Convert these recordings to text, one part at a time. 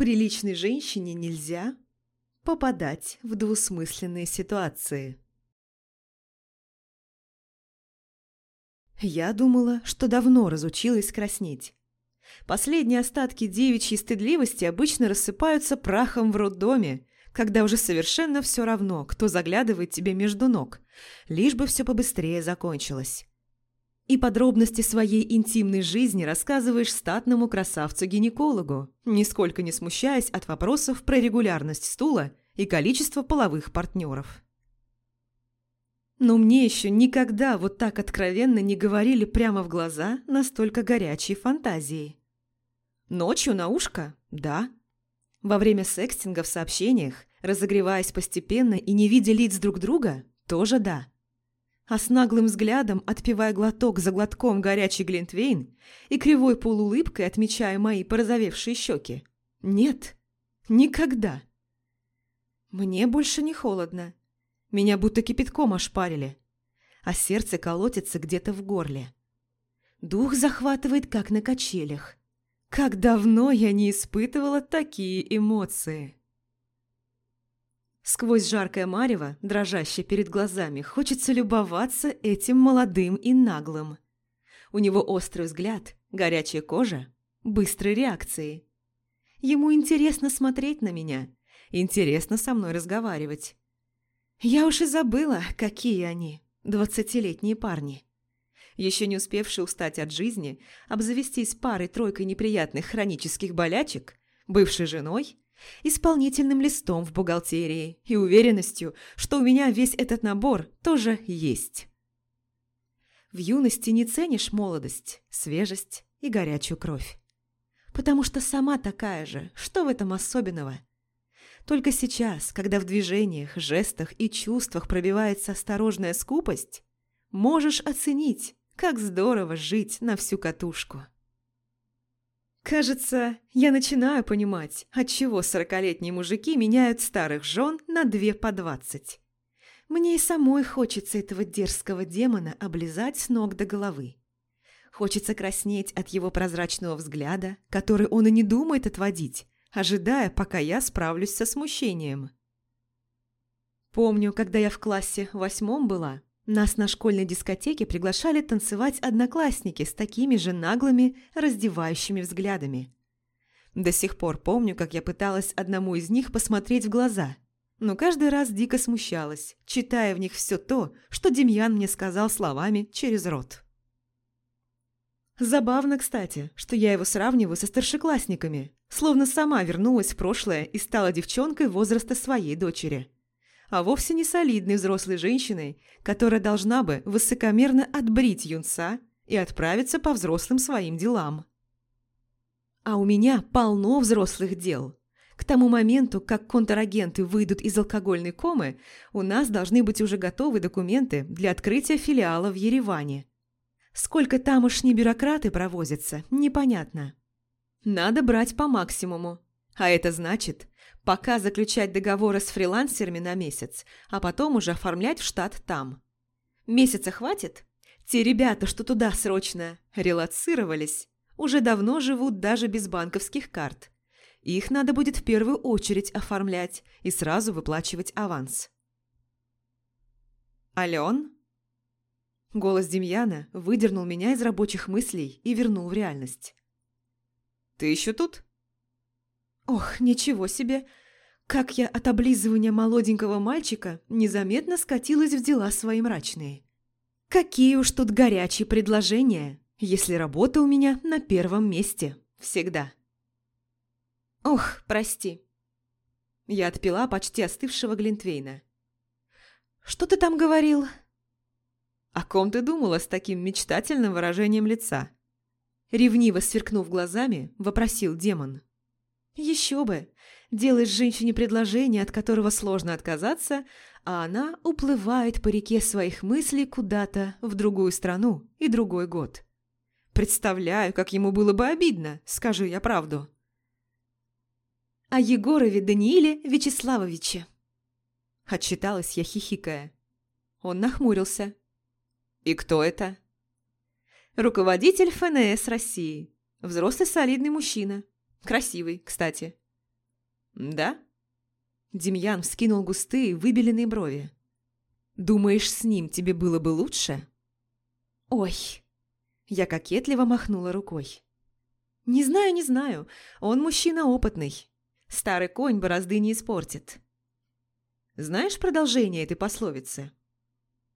Приличной женщине нельзя попадать в двусмысленные ситуации. Я думала, что давно разучилась краснеть. Последние остатки девичьей стыдливости обычно рассыпаются прахом в роддоме, когда уже совершенно все равно, кто заглядывает тебе между ног, лишь бы все побыстрее закончилось. И подробности своей интимной жизни рассказываешь статному красавцу-гинекологу, нисколько не смущаясь от вопросов про регулярность стула и количество половых партнеров. Но мне еще никогда вот так откровенно не говорили прямо в глаза настолько горячей фантазии. Ночью на ушко – да. Во время секстинга в сообщениях, разогреваясь постепенно и не видя лиц друг друга – тоже да. А с наглым взглядом, отпивая глоток за глотком горячий глинтвейн и кривой полуулыбкой отмечая мои порозовевшие щеки – нет, никогда. Мне больше не холодно. Меня будто кипятком ошпарили, а сердце колотится где-то в горле. Дух захватывает, как на качелях. Как давно я не испытывала такие эмоции. Сквозь жаркое марево, дрожащее перед глазами, хочется любоваться этим молодым и наглым. У него острый взгляд, горячая кожа, быстрые реакции. Ему интересно смотреть на меня, интересно со мной разговаривать. Я уж и забыла, какие они, двадцатилетние парни. Еще не успевшие устать от жизни, обзавестись парой-тройкой неприятных хронических болячек, бывшей женой, исполнительным листом в бухгалтерии и уверенностью, что у меня весь этот набор тоже есть. В юности не ценишь молодость, свежесть и горячую кровь. Потому что сама такая же, что в этом особенного – только сейчас, когда в движениях, жестах и чувствах пробивается осторожная скупость, можешь оценить, как здорово жить на всю катушку. Кажется, я начинаю понимать, отчего сорокалетние мужики меняют старых жен на две по двадцать. Мне и самой хочется этого дерзкого демона облизать с ног до головы. Хочется краснеть от его прозрачного взгляда, который он и не думает отводить, ожидая, пока я справлюсь со смущением. Помню, когда я в классе восьмом была, нас на школьной дискотеке приглашали танцевать одноклассники с такими же наглыми, раздевающими взглядами. До сих пор помню, как я пыталась одному из них посмотреть в глаза, но каждый раз дико смущалась, читая в них все то, что Демьян мне сказал словами через рот. Забавно, кстати, что я его сравниваю со старшеклассниками, словно сама вернулась в прошлое и стала девчонкой возраста своей дочери. А вовсе не солидной взрослой женщиной, которая должна бы высокомерно отбрить юнца и отправиться по взрослым своим делам. А у меня полно взрослых дел. К тому моменту, как контрагенты выйдут из алкогольной комы, у нас должны быть уже готовы документы для открытия филиала в Ереване – Сколько тамошние бюрократы провозятся, непонятно. Надо брать по максимуму. А это значит, пока заключать договоры с фрилансерами на месяц, а потом уже оформлять в штат там. Месяца хватит? Те ребята, что туда срочно релацировались, уже давно живут даже без банковских карт. Их надо будет в первую очередь оформлять и сразу выплачивать аванс. «Ален?» Голос Демьяна выдернул меня из рабочих мыслей и вернул в реальность. «Ты еще тут?» Ох, ничего себе! Как я от облизывания молоденького мальчика незаметно скатилась в дела свои мрачные. Какие уж тут горячие предложения, если работа у меня на первом месте. Всегда. Ох, прости. Я отпила почти остывшего Глинтвейна. «Что ты там говорил?» «О ком ты думала с таким мечтательным выражением лица?» Ревниво сверкнув глазами, вопросил демон. «Еще бы! Делаешь женщине предложение, от которого сложно отказаться, а она уплывает по реке своих мыслей куда-то в другую страну и другой год. Представляю, как ему было бы обидно, скажу я правду». «О Егорове Данииле Вячеславовиче», – отчиталась я, хихикая. Он нахмурился. «И кто это?» «Руководитель ФНС России. Взрослый солидный мужчина. Красивый, кстати. «Да?» Демьян вскинул густые, выбеленные брови. «Думаешь, с ним тебе было бы лучше?» «Ой!» Я кокетливо махнула рукой. «Не знаю, не знаю. Он мужчина опытный. Старый конь борозды не испортит». «Знаешь продолжение этой пословицы?»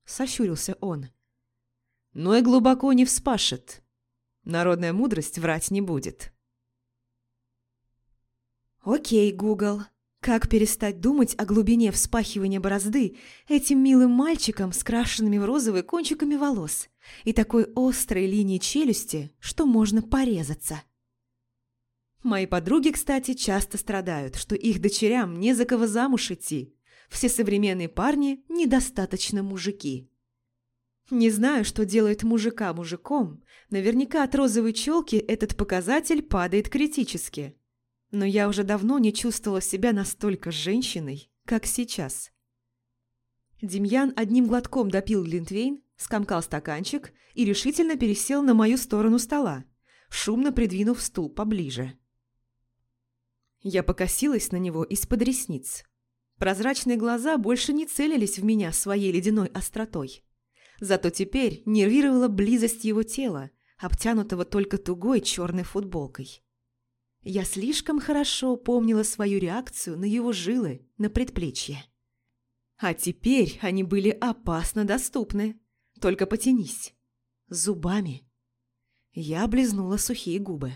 Сощурился он. «Но и глубоко не вспашет. Народная мудрость врать не будет». «Окей, Гугл. Как перестать думать о глубине вспахивания борозды этим милым мальчиком с крашенными в розовые кончиками волос и такой острой линией челюсти, что можно порезаться?» Мои подруги, кстати, часто страдают, что их дочерям не за кого замуж идти. Все современные парни недостаточно мужики. Не знаю, что делает мужика мужиком. Наверняка от розовой челки этот показатель падает критически. Но я уже давно не чувствовала себя настолько женщиной, как сейчас. Демьян одним глотком допил глинтвейн, скомкал стаканчик и решительно пересел на мою сторону стола, шумно придвинув стул поближе. Я покосилась на него из-под ресниц. Прозрачные глаза больше не целились в меня своей ледяной остротой. Зато теперь нервировала близость его тела, обтянутого только тугой черной футболкой. Я слишком хорошо помнила свою реакцию на его жилы на предплечье. А теперь они были опасно доступны. Только потянись. Зубами. Я облизнула сухие губы.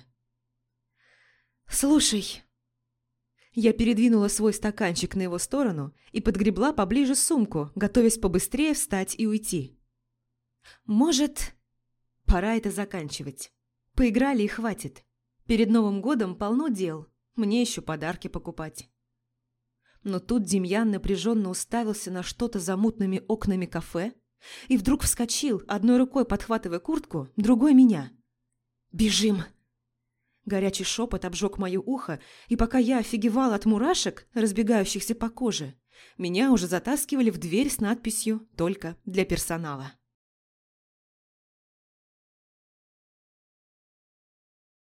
«Слушай, я передвинула свой стаканчик на его сторону и подгребла поближе сумку, готовясь побыстрее встать и уйти. «Может, пора это заканчивать. Поиграли и хватит. Перед Новым годом полно дел, мне еще подарки покупать». Но тут Демьян напряженно уставился на что-то за мутными окнами кафе и вдруг вскочил, одной рукой подхватывая куртку, другой меня. «Бежим!» Горячий шепот обжег мое ухо, и пока я офигевала от мурашек, разбегающихся по коже, меня уже затаскивали в дверь с надписью «Только для персонала».